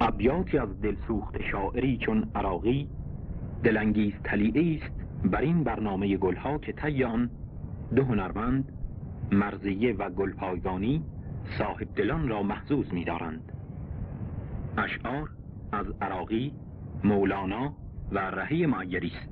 ابیاتی از دلسوخت شاعری چون عراقی دلانگیز تلیعه است بر این برنامه گلها که طی آن دو هنرمند مرزیه و گلپایگانی صاحب دلان را محزوز می‌دارند. اشعار از عراقی مولانا و رهی معیری است.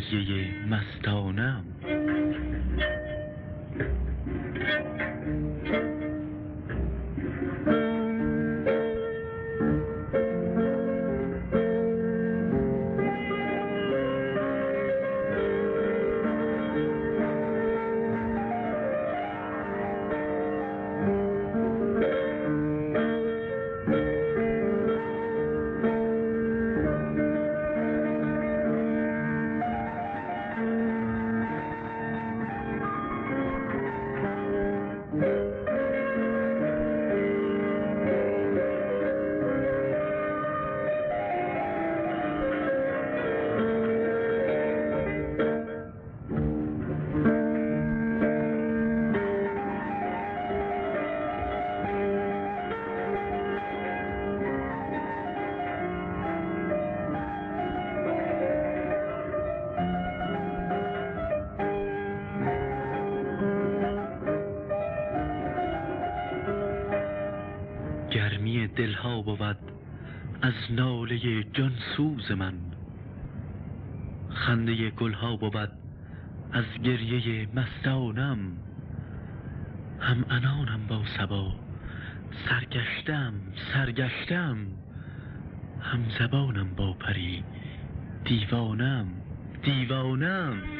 گریه مستانم. ناله جانسوز من. خنده گلها بود از گریه مستانم. هم انانم با سبا سرگشتم سرگشتم. هم زبانم با پری دیوانم دیوانم.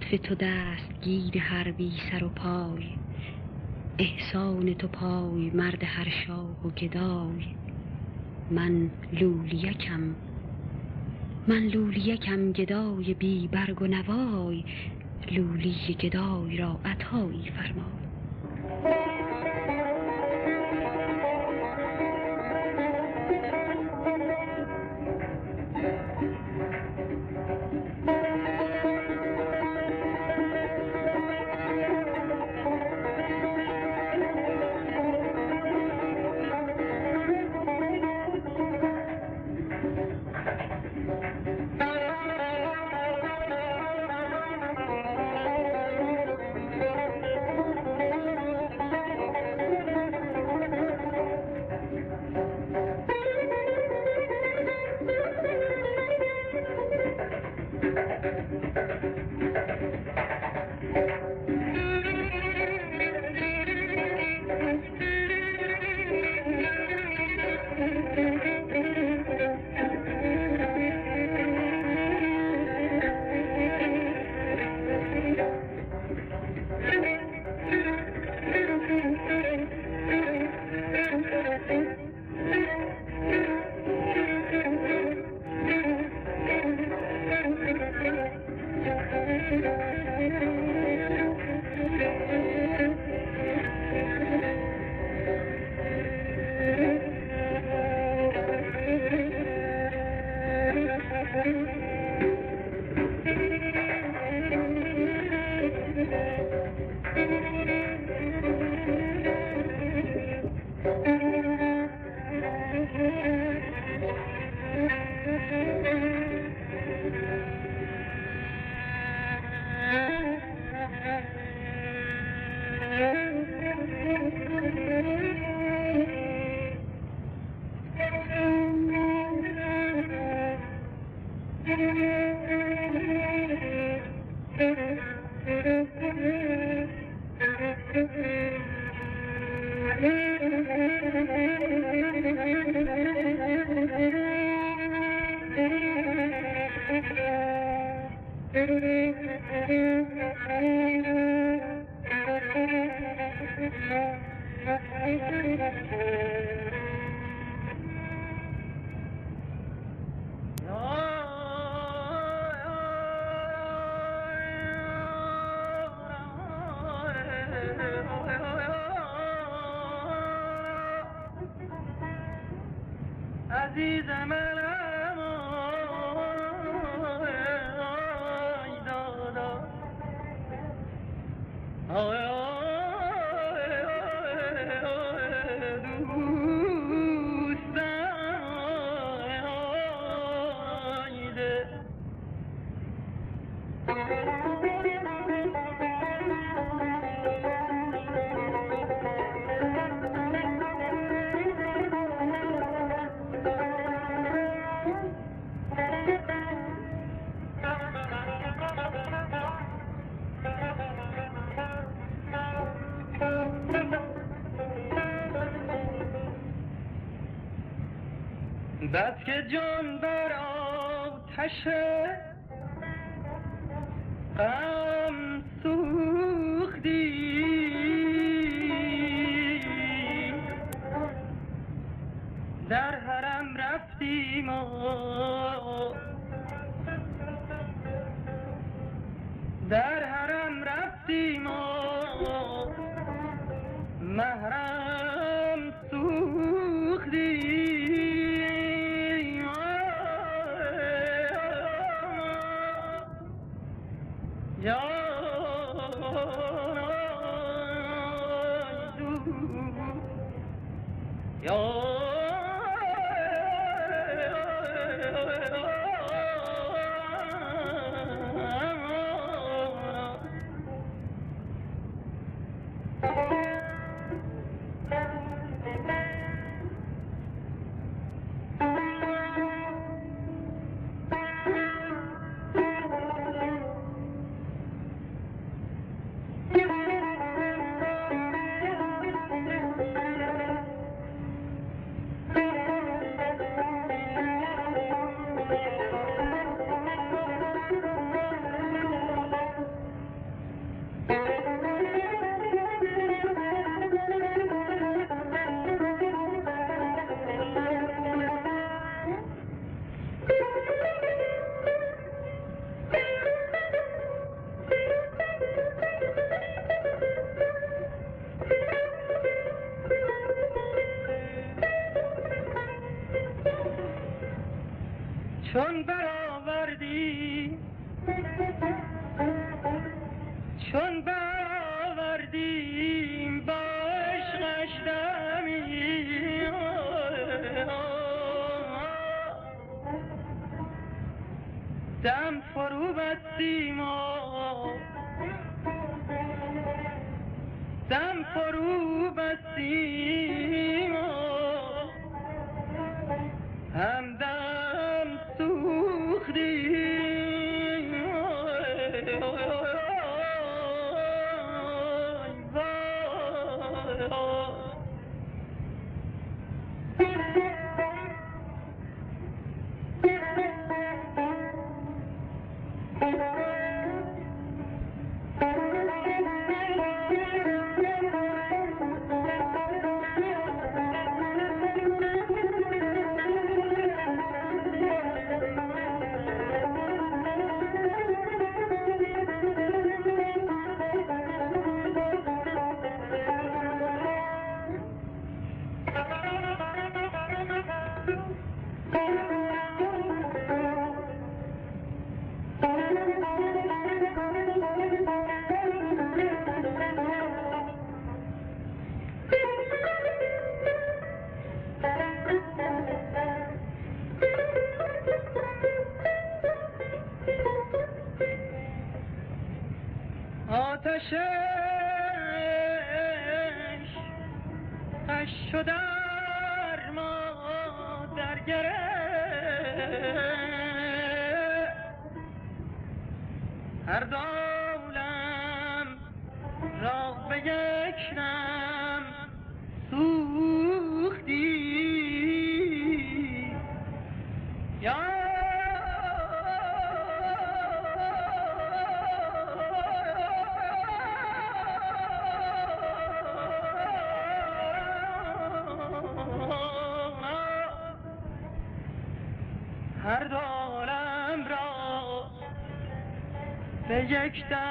لطف تو دست گیر هر بی سر و پای. احسان تو پای مرد هر شاه و گدای. من لولیکم من لولیکم گدای بی برگ و نوای. لولی گدای را عطایی فرمای. بس که جان بر آتش جان آتشش قش و ما در گره. هر دار search the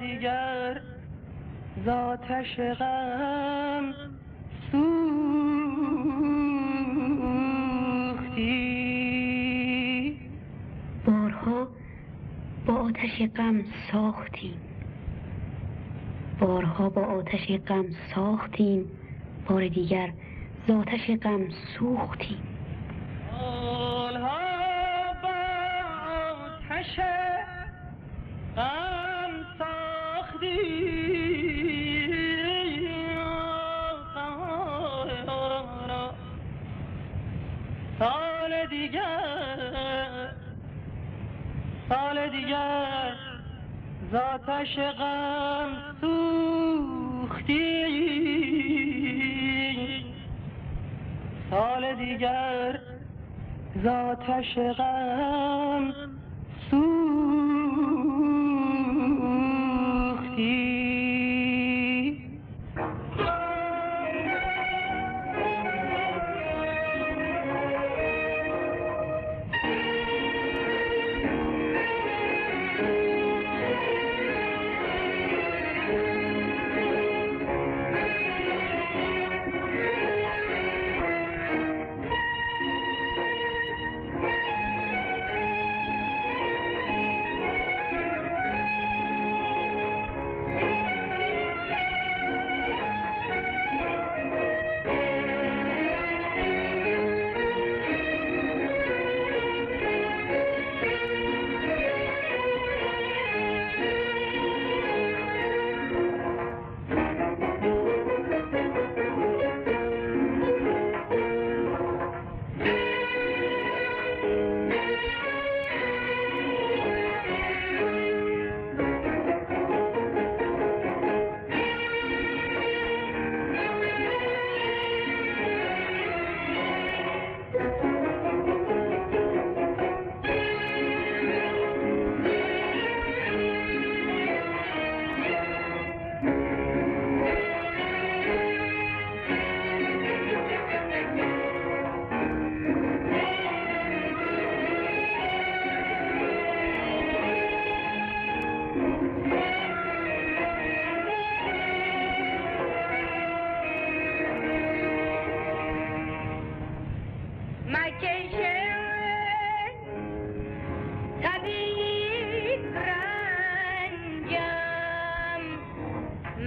دیگر زاتش غم سوختی. بارها با آتش غم ساختیم. بارها با آتش غم ساختیم. بار دیگر زاتش غم سوختیم. ذاتش غم مکه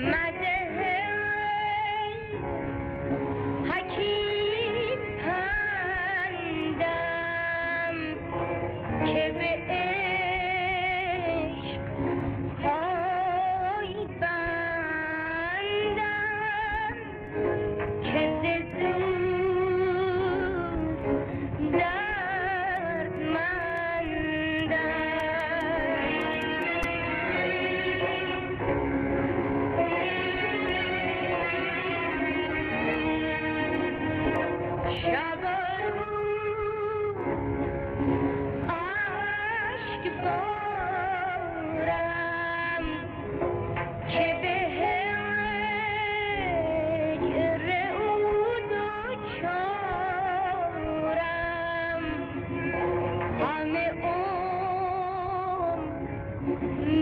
Magic.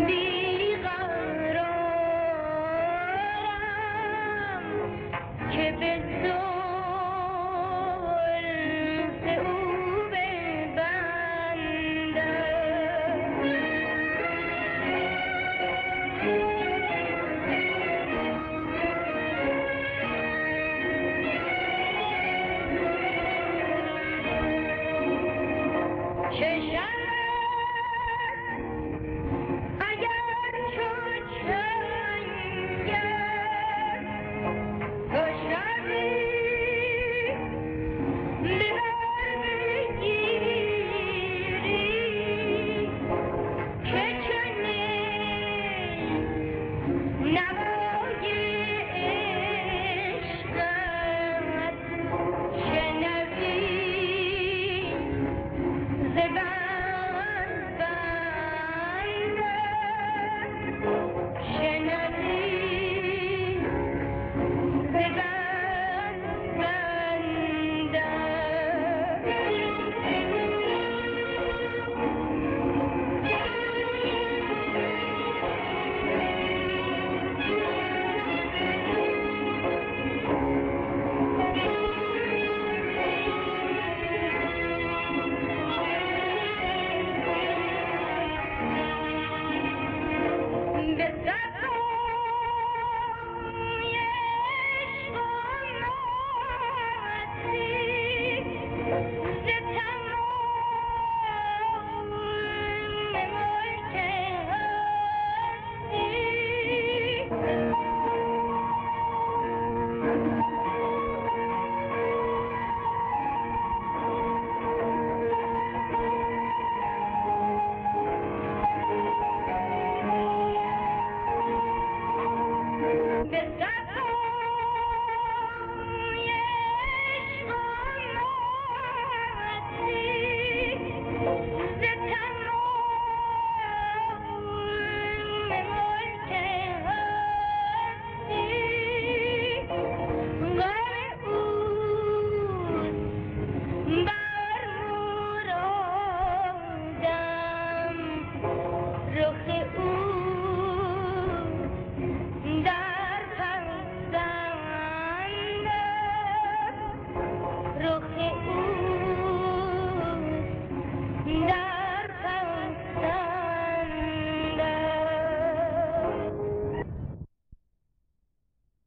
بیقرارم که به تو de